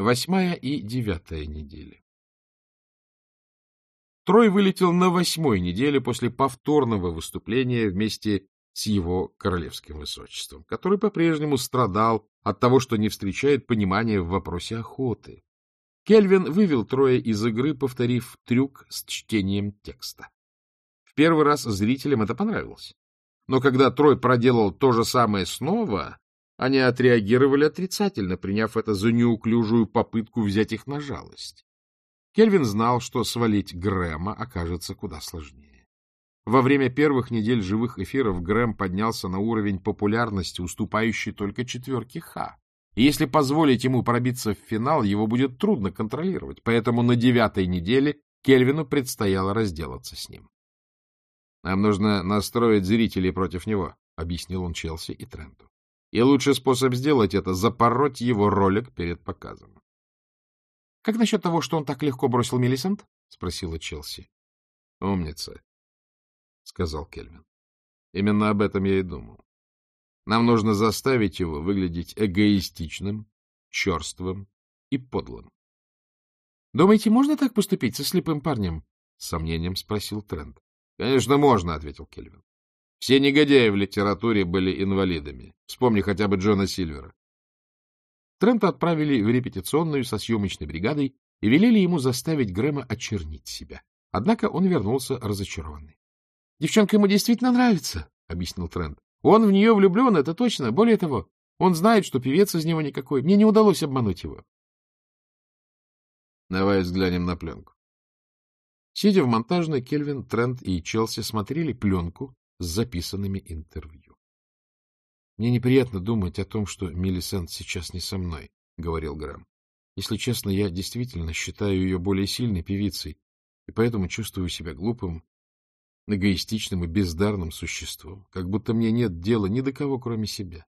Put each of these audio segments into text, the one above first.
Восьмая и девятая недели. Трой вылетел на восьмой неделе после повторного выступления вместе с его королевским высочеством, который по-прежнему страдал от того, что не встречает понимания в вопросе охоты. Кельвин вывел Троя из игры, повторив трюк с чтением текста. В первый раз зрителям это понравилось. Но когда Трой проделал то же самое снова, они отреагировали отрицательно, приняв это за неуклюжую попытку взять их на жалость. Кельвин знал, что свалить Грэма окажется куда сложнее. Во время первых недель живых эфиров Грэм поднялся на уровень популярности, уступающий только четверке Ха. И если позволить ему пробиться в финал, его будет трудно контролировать, поэтому на девятой неделе Кельвину предстояло разделаться с ним. — Нам нужно настроить зрителей против него, — объяснил он Челси и Тренту. И лучший способ сделать это — запороть его ролик перед показом. — Как насчет того, что он так легко бросил Мелисент? — спросила Челси. — Умница, — сказал Кельвин. — Именно об этом я и думал. Нам нужно заставить его выглядеть эгоистичным, черствым и подлым. — Думаете, можно так поступить со слепым парнем? — с сомнением спросил Трент. — Конечно, можно, — ответил Кельвин. Все негодяи в литературе были инвалидами. Вспомни хотя бы Джона Сильвера. Трента отправили в репетиционную со съемочной бригадой и велели ему заставить Грэма очернить себя. Однако он вернулся разочарованный. — Девчонка ему действительно нравится, — объяснил Трент. — Он в нее влюблен, это точно. Более того, он знает, что певец из него никакой. Мне не удалось обмануть его. — Давай взглянем на пленку. Сидя в монтажной, Кельвин, Трент и Челси смотрели пленку с записанными интервью. Мне неприятно думать о том, что Миллисент сейчас не со мной, — говорил Грэм. Если честно, я действительно считаю ее более сильной певицей, и поэтому чувствую себя глупым, эгоистичным и бездарным существом, как будто мне нет дела ни до кого, кроме себя.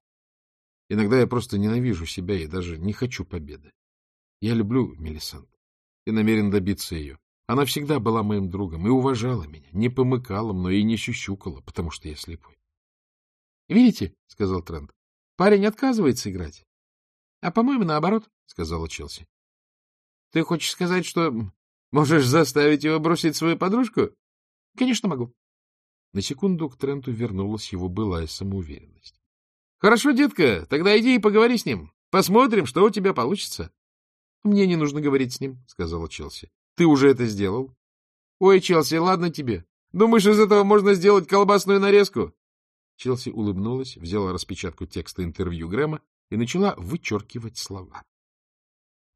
Иногда я просто ненавижу себя и даже не хочу победы. Я люблю Мелисанд и намерен добиться ее. Она всегда была моим другом и уважала меня, не помыкала мной и не щущукала, потому что я слепой. — Видите, — сказал Трент, — парень отказывается играть. — А, по-моему, наоборот, — сказала Челси. — Ты хочешь сказать, что можешь заставить его бросить свою подружку? — Конечно, могу. На секунду к Тренту вернулась его былая самоуверенность. — Хорошо, детка, тогда иди и поговори с ним. Посмотрим, что у тебя получится. — Мне не нужно говорить с ним, — сказала Челси. — Ты уже это сделал. — Ой, Челси, ладно тебе. Думаешь, из этого можно сделать колбасную нарезку? Челси улыбнулась, взяла распечатку текста интервью Грэма и начала вычеркивать слова.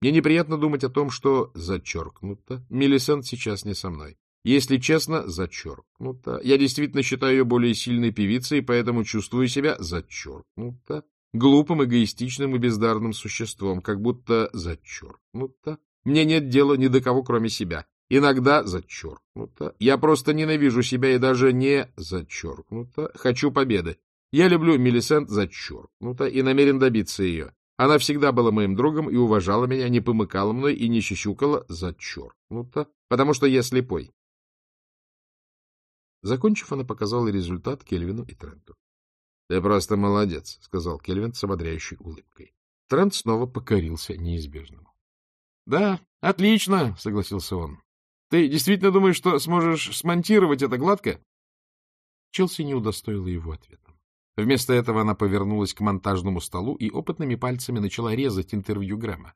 Мне неприятно думать о том, что зачеркнуто. Мелисент сейчас не со мной. Если честно, зачеркнуто. Я действительно считаю ее более сильной певицей, поэтому чувствую себя зачеркнуто. Глупым, эгоистичным и бездарным существом, как будто зачеркнуто. Мне нет дела ни до кого, кроме себя. Иногда зачеркнуто. Я просто ненавижу себя и даже не зачеркнуто. Хочу победы. Я люблю Мелисент зачеркнуто и намерен добиться ее. Она всегда была моим другом и уважала меня, не помыкала мной и не щищукала зачеркнуто, потому что я слепой. Закончив, она показала результат Кельвину и Тренту. — Ты просто молодец, — сказал Кельвин с ободряющей улыбкой. Трент снова покорился неизбежному. — Да, отлично, — согласился он. Ты действительно думаешь, что сможешь смонтировать это гладко? Челси не удостоила его ответом. Вместо этого она повернулась к монтажному столу и опытными пальцами начала резать интервью Грэма.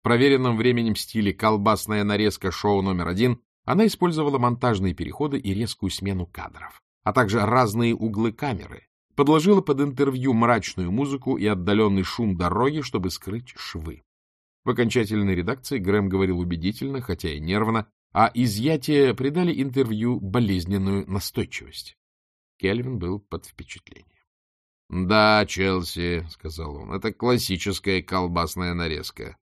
В проверенном временем стиле «колбасная нарезка шоу номер один» она использовала монтажные переходы и резкую смену кадров, а также разные углы камеры, подложила под интервью мрачную музыку и отдаленный шум дороги, чтобы скрыть швы. В окончательной редакции Грэм говорил убедительно, хотя и нервно, а изъятия придали интервью болезненную настойчивость. Кельвин был под впечатлением. — Да, Челси, — сказал он, — это классическая колбасная нарезка.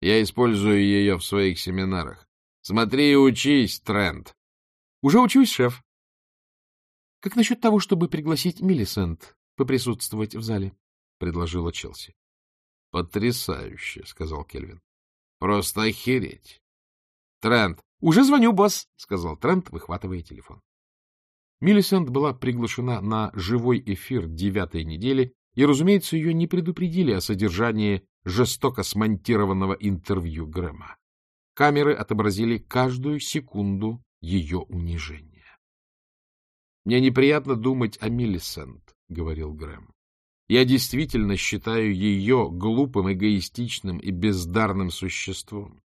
Я использую ее в своих семинарах. Смотри и учись, Трент. — Уже учусь, шеф. — Как насчет того, чтобы пригласить Миллисент поприсутствовать в зале? — предложила Челси. — Потрясающе, — сказал Кельвин. — Просто охереть. Трент, уже звоню, босс, — сказал Трент, выхватывая телефон. Миллисент была приглашена на живой эфир девятой недели, и, разумеется, ее не предупредили о содержании жестоко смонтированного интервью Грэма. Камеры отобразили каждую секунду ее унижения. — Мне неприятно думать о Миллисент, — говорил Грэм. Я действительно считаю ее глупым, эгоистичным и бездарным существом.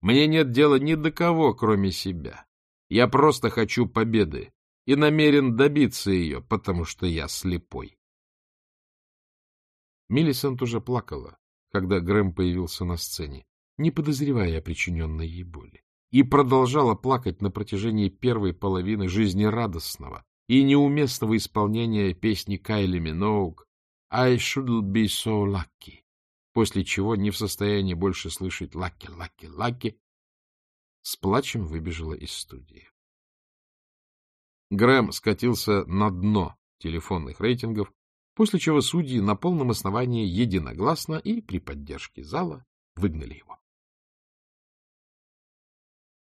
Мне нет дела ни до кого, кроме себя. Я просто хочу победы и намерен добиться ее, потому что я слепой. Миллисент уже плакала, когда Грэм появился на сцене, не подозревая о причиненной ей боли, и продолжала плакать на протяжении первой половины жизнерадостного и неуместного исполнения песни Кайли Миноуг «I should be so lucky», после чего не в состоянии больше слышать «lucky, lucky, lucky», с плачем выбежала из студии. Грэм скатился на дно телефонных рейтингов, после чего судьи на полном основании единогласно и при поддержке зала выгнали его.